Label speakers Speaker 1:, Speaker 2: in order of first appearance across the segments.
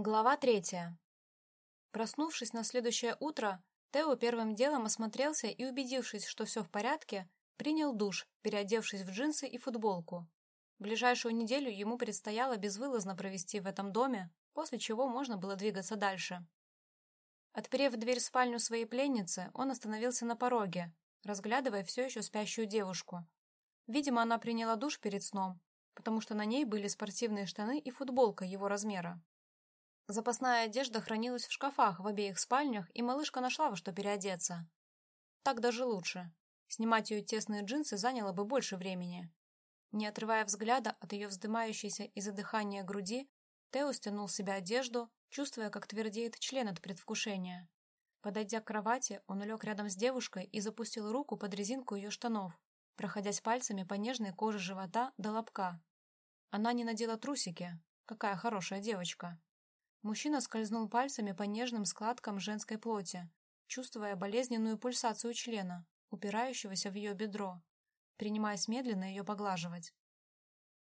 Speaker 1: Глава третья. Проснувшись на следующее утро, Тео первым делом осмотрелся и, убедившись, что все в порядке, принял душ, переодевшись в джинсы и футболку. Ближайшую неделю ему предстояло безвылазно провести в этом доме, после чего можно было двигаться дальше. Отперев дверь в спальню своей пленницы, он остановился на пороге, разглядывая все еще спящую девушку. Видимо, она приняла душ перед сном, потому что на ней были спортивные штаны и футболка его размера. Запасная одежда хранилась в шкафах в обеих спальнях, и малышка нашла во что переодеться. Так даже лучше. Снимать ее тесные джинсы заняло бы больше времени. Не отрывая взгляда от ее вздымающейся из-за дыхания груди, Тео стянул с себя одежду, чувствуя, как твердеет член от предвкушения. Подойдя к кровати, он улег рядом с девушкой и запустил руку под резинку ее штанов, проходясь пальцами по нежной коже живота до лобка. Она не надела трусики. Какая хорошая девочка. Мужчина скользнул пальцами по нежным складкам женской плоти, чувствуя болезненную пульсацию члена, упирающегося в ее бедро, принимаясь медленно ее поглаживать.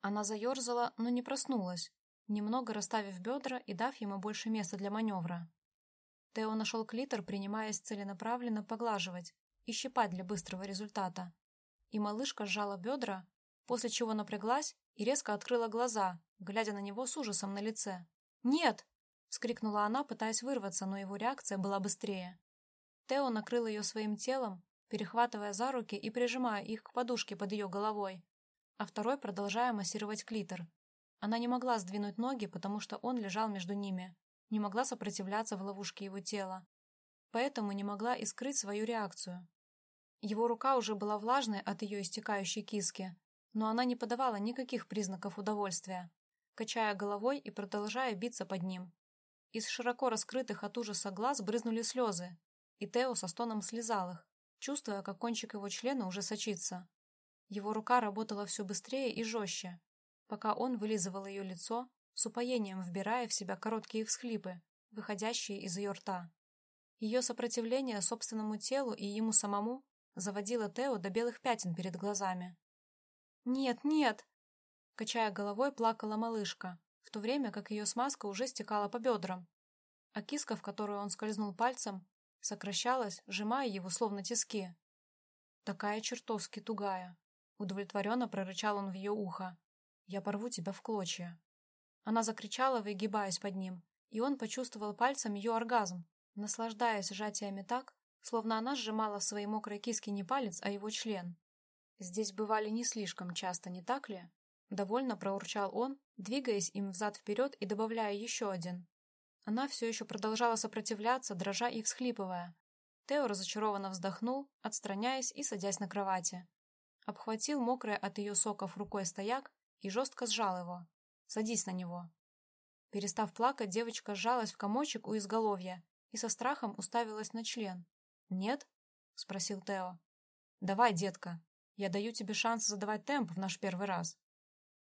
Speaker 1: Она заерзала, но не проснулась, немного расставив бедра и дав ему больше места для маневра. Тео нашел клитор, принимаясь целенаправленно поглаживать и щипать для быстрого результата. И малышка сжала бедра, после чего напряглась и резко открыла глаза, глядя на него с ужасом на лице. «Нет!» Вскрикнула она, пытаясь вырваться, но его реакция была быстрее. Тео накрыл ее своим телом, перехватывая за руки и прижимая их к подушке под ее головой, а второй продолжая массировать клитор. Она не могла сдвинуть ноги, потому что он лежал между ними, не могла сопротивляться в ловушке его тела, поэтому не могла и скрыть свою реакцию. Его рука уже была влажной от ее истекающей киски, но она не подавала никаких признаков удовольствия, качая головой и продолжая биться под ним. Из широко раскрытых от ужаса глаз брызнули слезы, и Тео со стоном слезал их, чувствуя, как кончик его члена уже сочится. Его рука работала все быстрее и жестче, пока он вылизывал ее лицо, с упоением вбирая в себя короткие всхлипы, выходящие из ее рта. Ее сопротивление собственному телу и ему самому заводило Тео до белых пятен перед глазами. «Нет, нет!» Качая головой, плакала малышка, в то время как ее смазка уже стекала по бедрам, а киска, в которую он скользнул пальцем, сокращалась, сжимая его словно тиски. «Такая чертовски тугая!» Удовлетворенно прорычал он в ее ухо. «Я порву тебя в клочья!» Она закричала, выгибаясь под ним, и он почувствовал пальцем ее оргазм, наслаждаясь сжатиями так, словно она сжимала в своей мокрой киске не палец, а его член. Здесь бывали не слишком часто, не так ли? Довольно проурчал он, двигаясь им взад-вперед и добавляя еще один. Она все еще продолжала сопротивляться, дрожа и всхлипывая. Тео разочарованно вздохнул, отстраняясь и садясь на кровати. Обхватил мокрое от ее соков рукой стояк и жестко сжал его. «Садись на него». Перестав плакать, девочка сжалась в комочек у изголовья и со страхом уставилась на член. «Нет?» — спросил Тео. «Давай, детка, я даю тебе шанс задавать темп в наш первый раз».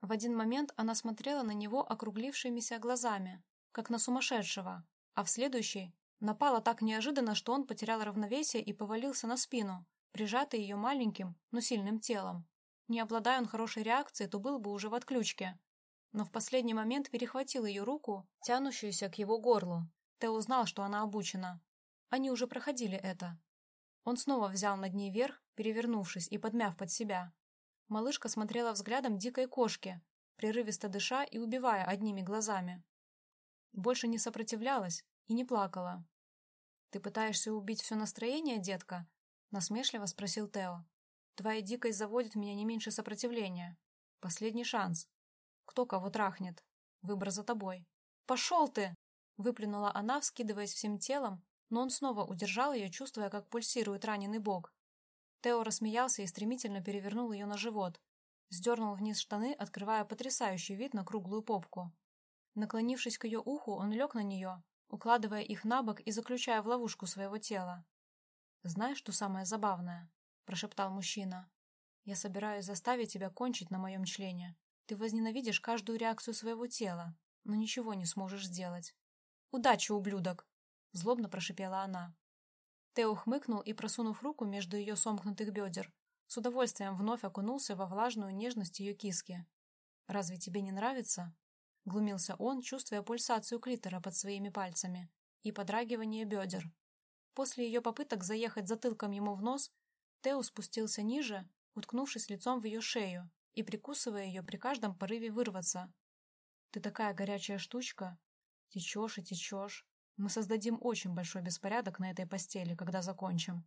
Speaker 1: В один момент она смотрела на него округлившимися глазами, как на сумасшедшего, а в следующий напала так неожиданно, что он потерял равновесие и повалился на спину, прижатый ее маленьким, но сильным телом. Не обладая он хорошей реакцией, то был бы уже в отключке. Но в последний момент перехватил ее руку, тянущуюся к его горлу. Тео узнал, что она обучена. Они уже проходили это. Он снова взял над ней верх, перевернувшись и подмяв под себя. Малышка смотрела взглядом дикой кошки, прерывисто дыша и убивая одними глазами. Больше не сопротивлялась и не плакала. «Ты пытаешься убить все настроение, детка?» — насмешливо спросил Тео. «Твоя дикость заводит меня не меньше сопротивления. Последний шанс. Кто кого трахнет? Выбор за тобой». «Пошел ты!» — выплюнула она, вскидываясь всем телом, но он снова удержал ее, чувствуя, как пульсирует раненый бок. Тео рассмеялся и стремительно перевернул ее на живот. Сдернул вниз штаны, открывая потрясающий вид на круглую попку. Наклонившись к ее уху, он лег на нее, укладывая их на бок и заключая в ловушку своего тела. «Знаешь, что самое забавное?» – прошептал мужчина. «Я собираюсь заставить тебя кончить на моем члене. Ты возненавидишь каждую реакцию своего тела, но ничего не сможешь сделать». «Удачи, ублюдок!» – злобно прошипела она. Тео хмыкнул и, просунув руку между ее сомкнутых бедер, с удовольствием вновь окунулся во влажную нежность ее киски. «Разве тебе не нравится?» Глумился он, чувствуя пульсацию клитора под своими пальцами и подрагивание бедер. После ее попыток заехать затылком ему в нос, Тео спустился ниже, уткнувшись лицом в ее шею и прикусывая ее при каждом порыве вырваться. «Ты такая горячая штучка. Течешь и течешь. Мы создадим очень большой беспорядок на этой постели, когда закончим».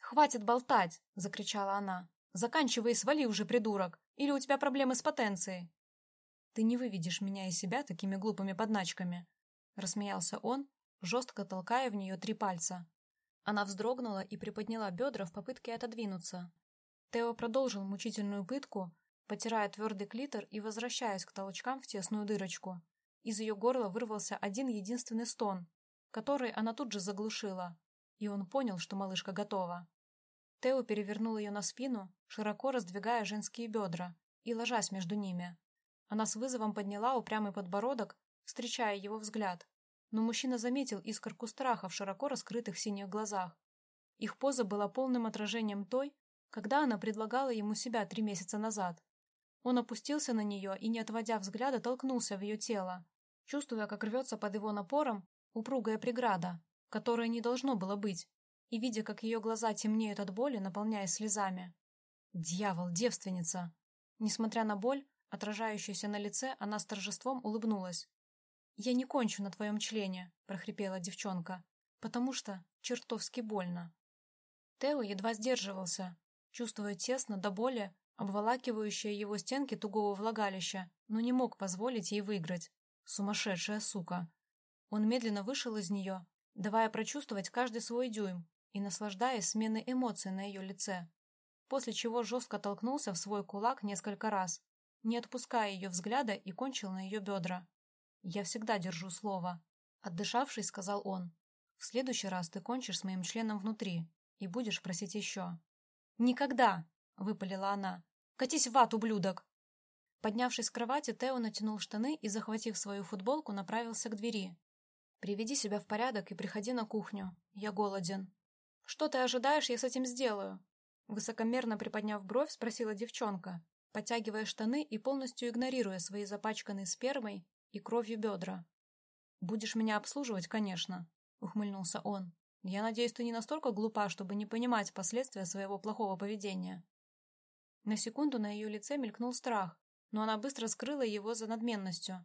Speaker 1: «Хватит болтать!» — закричала она. «Заканчивай и свали уже, придурок! Или у тебя проблемы с потенцией?» «Ты не выведешь меня из себя такими глупыми подначками!» — рассмеялся он, жестко толкая в нее три пальца. Она вздрогнула и приподняла бедра в попытке отодвинуться. Тео продолжил мучительную пытку, потирая твердый клитор и возвращаясь к толчкам в тесную дырочку. Из ее горла вырвался один единственный стон, который она тут же заглушила, и он понял, что малышка готова. Тео перевернул ее на спину, широко раздвигая женские бедра и ложась между ними. Она с вызовом подняла упрямый подбородок, встречая его взгляд, но мужчина заметил искорку страха в широко раскрытых синих глазах. Их поза была полным отражением той, когда она предлагала ему себя три месяца назад. Он опустился на нее и, не отводя взгляда, толкнулся в ее тело, чувствуя, как рвется под его напором упругая преграда, которой не должно было быть, и видя, как ее глаза темнеют от боли, наполняясь слезами. «Дьявол, девственница!» Несмотря на боль, отражающуюся на лице, она с торжеством улыбнулась. «Я не кончу на твоем члене», — прохрипела девчонка, «потому что чертовски больно». Тео едва сдерживался, чувствуя тесно до боли, обволакивающие его стенки тугого влагалища, но не мог позволить ей выиграть. Сумасшедшая сука. Он медленно вышел из нее, давая прочувствовать каждый свой дюйм и наслаждаясь сменой эмоций на ее лице, после чего жестко толкнулся в свой кулак несколько раз, не отпуская ее взгляда и кончил на ее бедра. «Я всегда держу слово», — отдышавшись, сказал он. «В следующий раз ты кончишь с моим членом внутри и будешь просить еще». «Никогда!» — выпалила она. «Катись в ад, ублюдок!» Поднявшись с кровати, Тео натянул штаны и, захватив свою футболку, направился к двери. «Приведи себя в порядок и приходи на кухню. Я голоден». «Что ты ожидаешь, я с этим сделаю?» Высокомерно приподняв бровь, спросила девчонка, подтягивая штаны и полностью игнорируя свои запачканные спермой и кровью бедра. «Будешь меня обслуживать, конечно», — ухмыльнулся он. «Я надеюсь, ты не настолько глупа, чтобы не понимать последствия своего плохого поведения». На секунду на ее лице мелькнул страх, но она быстро скрыла его за надменностью.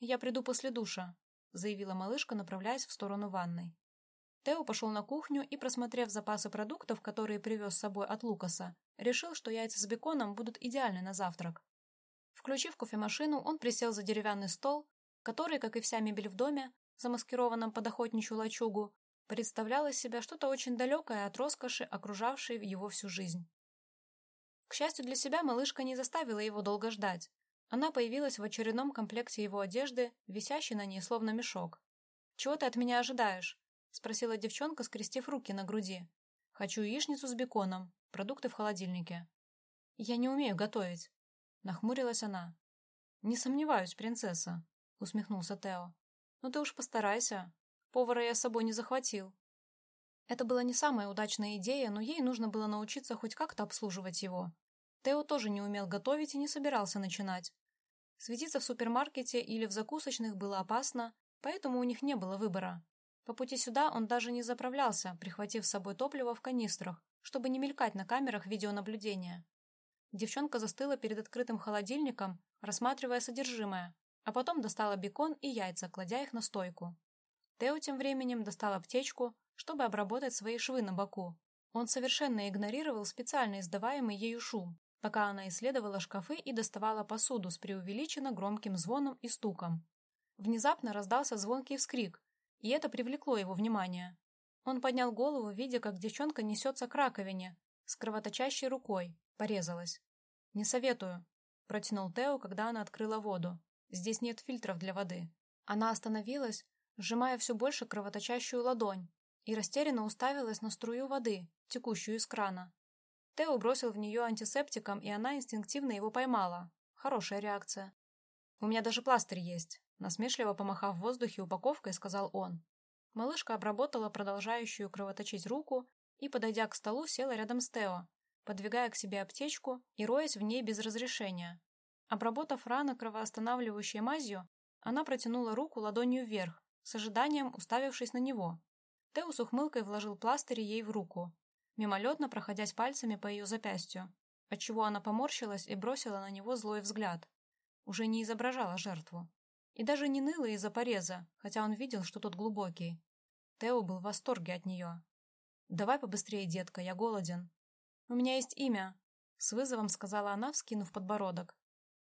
Speaker 1: «Я приду после душа», — заявила малышка, направляясь в сторону ванной. Тео пошел на кухню и, просмотрев запасы продуктов, которые привез с собой от Лукаса, решил, что яйца с беконом будут идеальны на завтрак. Включив кофемашину, он присел за деревянный стол, который, как и вся мебель в доме, замаскированном под охотничью лачугу, представлял из себя что-то очень далекое от роскоши, окружавшей его всю жизнь. К счастью для себя, малышка не заставила его долго ждать. Она появилась в очередном комплекте его одежды, висящей на ней словно мешок. «Чего ты от меня ожидаешь?» — спросила девчонка, скрестив руки на груди. «Хочу яичницу с беконом, продукты в холодильнике». «Я не умею готовить», Нахмурилась она. «Не сомневаюсь, принцесса», — усмехнулся Тео. «Но ты уж постарайся. Повара я с собой не захватил». Это была не самая удачная идея, но ей нужно было научиться хоть как-то обслуживать его. Тео тоже не умел готовить и не собирался начинать. Светиться в супермаркете или в закусочных было опасно, поэтому у них не было выбора. По пути сюда он даже не заправлялся, прихватив с собой топливо в канистрах, чтобы не мелькать на камерах видеонаблюдения. Девчонка застыла перед открытым холодильником, рассматривая содержимое, а потом достала бекон и яйца, кладя их на стойку. Тео тем временем достал аптечку, чтобы обработать свои швы на боку. Он совершенно игнорировал специально издаваемый ею шум, пока она исследовала шкафы и доставала посуду с преувеличенно громким звоном и стуком. Внезапно раздался звонкий вскрик, и это привлекло его внимание. Он поднял голову, видя, как девчонка несется к раковине, с кровоточащей рукой, порезалась. «Не советую», — протянул Тео, когда она открыла воду. «Здесь нет фильтров для воды». Она остановилась, сжимая все больше кровоточащую ладонь, и растерянно уставилась на струю воды, текущую из крана. Тео бросил в нее антисептиком, и она инстинктивно его поймала. Хорошая реакция. «У меня даже пластырь есть», — насмешливо помахав в воздухе упаковкой, сказал он. Малышка обработала продолжающую кровоточить руку и, подойдя к столу, села рядом с Тео, подвигая к себе аптечку и роясь в ней без разрешения. Обработав раны кровоостанавливающей мазью, она протянула руку ладонью вверх, с ожиданием уставившись на него. Тео с ухмылкой вложил пластырь ей в руку, мимолетно проходясь пальцами по ее запястью, отчего она поморщилась и бросила на него злой взгляд. Уже не изображала жертву. И даже не ныла из-за пореза, хотя он видел, что тот глубокий. Тео был в восторге от нее. «Давай побыстрее, детка, я голоден». «У меня есть имя», — с вызовом сказала она, вскинув подбородок.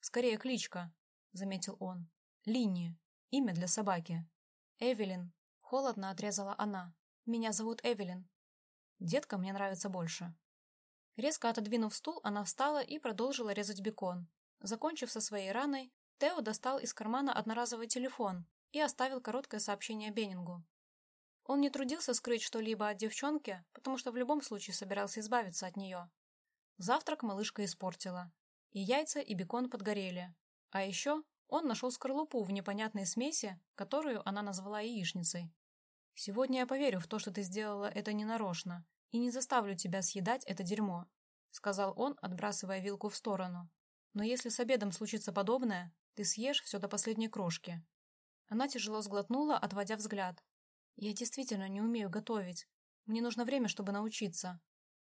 Speaker 1: «Скорее кличка», — заметил он. «Линни. Имя для собаки». «Эвелин», — холодно отрезала она. «Меня зовут Эвелин». «Детка мне нравится больше». Резко отодвинув стул, она встала и продолжила резать бекон. Закончив со своей раной, Тео достал из кармана одноразовый телефон и оставил короткое сообщение Беннингу. Он не трудился скрыть что-либо от девчонки, потому что в любом случае собирался избавиться от нее. Завтрак малышка испортила. И яйца, и бекон подгорели. А еще он нашел скорлупу в непонятной смеси, которую она назвала яичницей. «Сегодня я поверю в то, что ты сделала это ненарочно, и не заставлю тебя съедать это дерьмо», сказал он, отбрасывая вилку в сторону. «Но если с обедом случится подобное, ты съешь все до последней крошки». Она тяжело сглотнула, отводя взгляд. «Я действительно не умею готовить. Мне нужно время, чтобы научиться».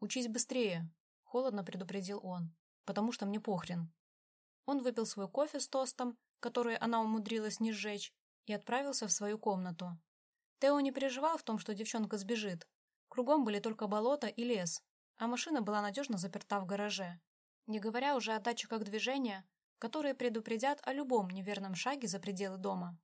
Speaker 1: «Учись быстрее», — холодно предупредил он, «потому что мне похрен». Он выпил свой кофе с тостом, который она умудрилась не сжечь, и отправился в свою комнату. Тео не переживал в том, что девчонка сбежит. Кругом были только болото и лес, а машина была надежно заперта в гараже. Не говоря уже о датчиках движения, которые предупредят о любом неверном шаге за пределы дома.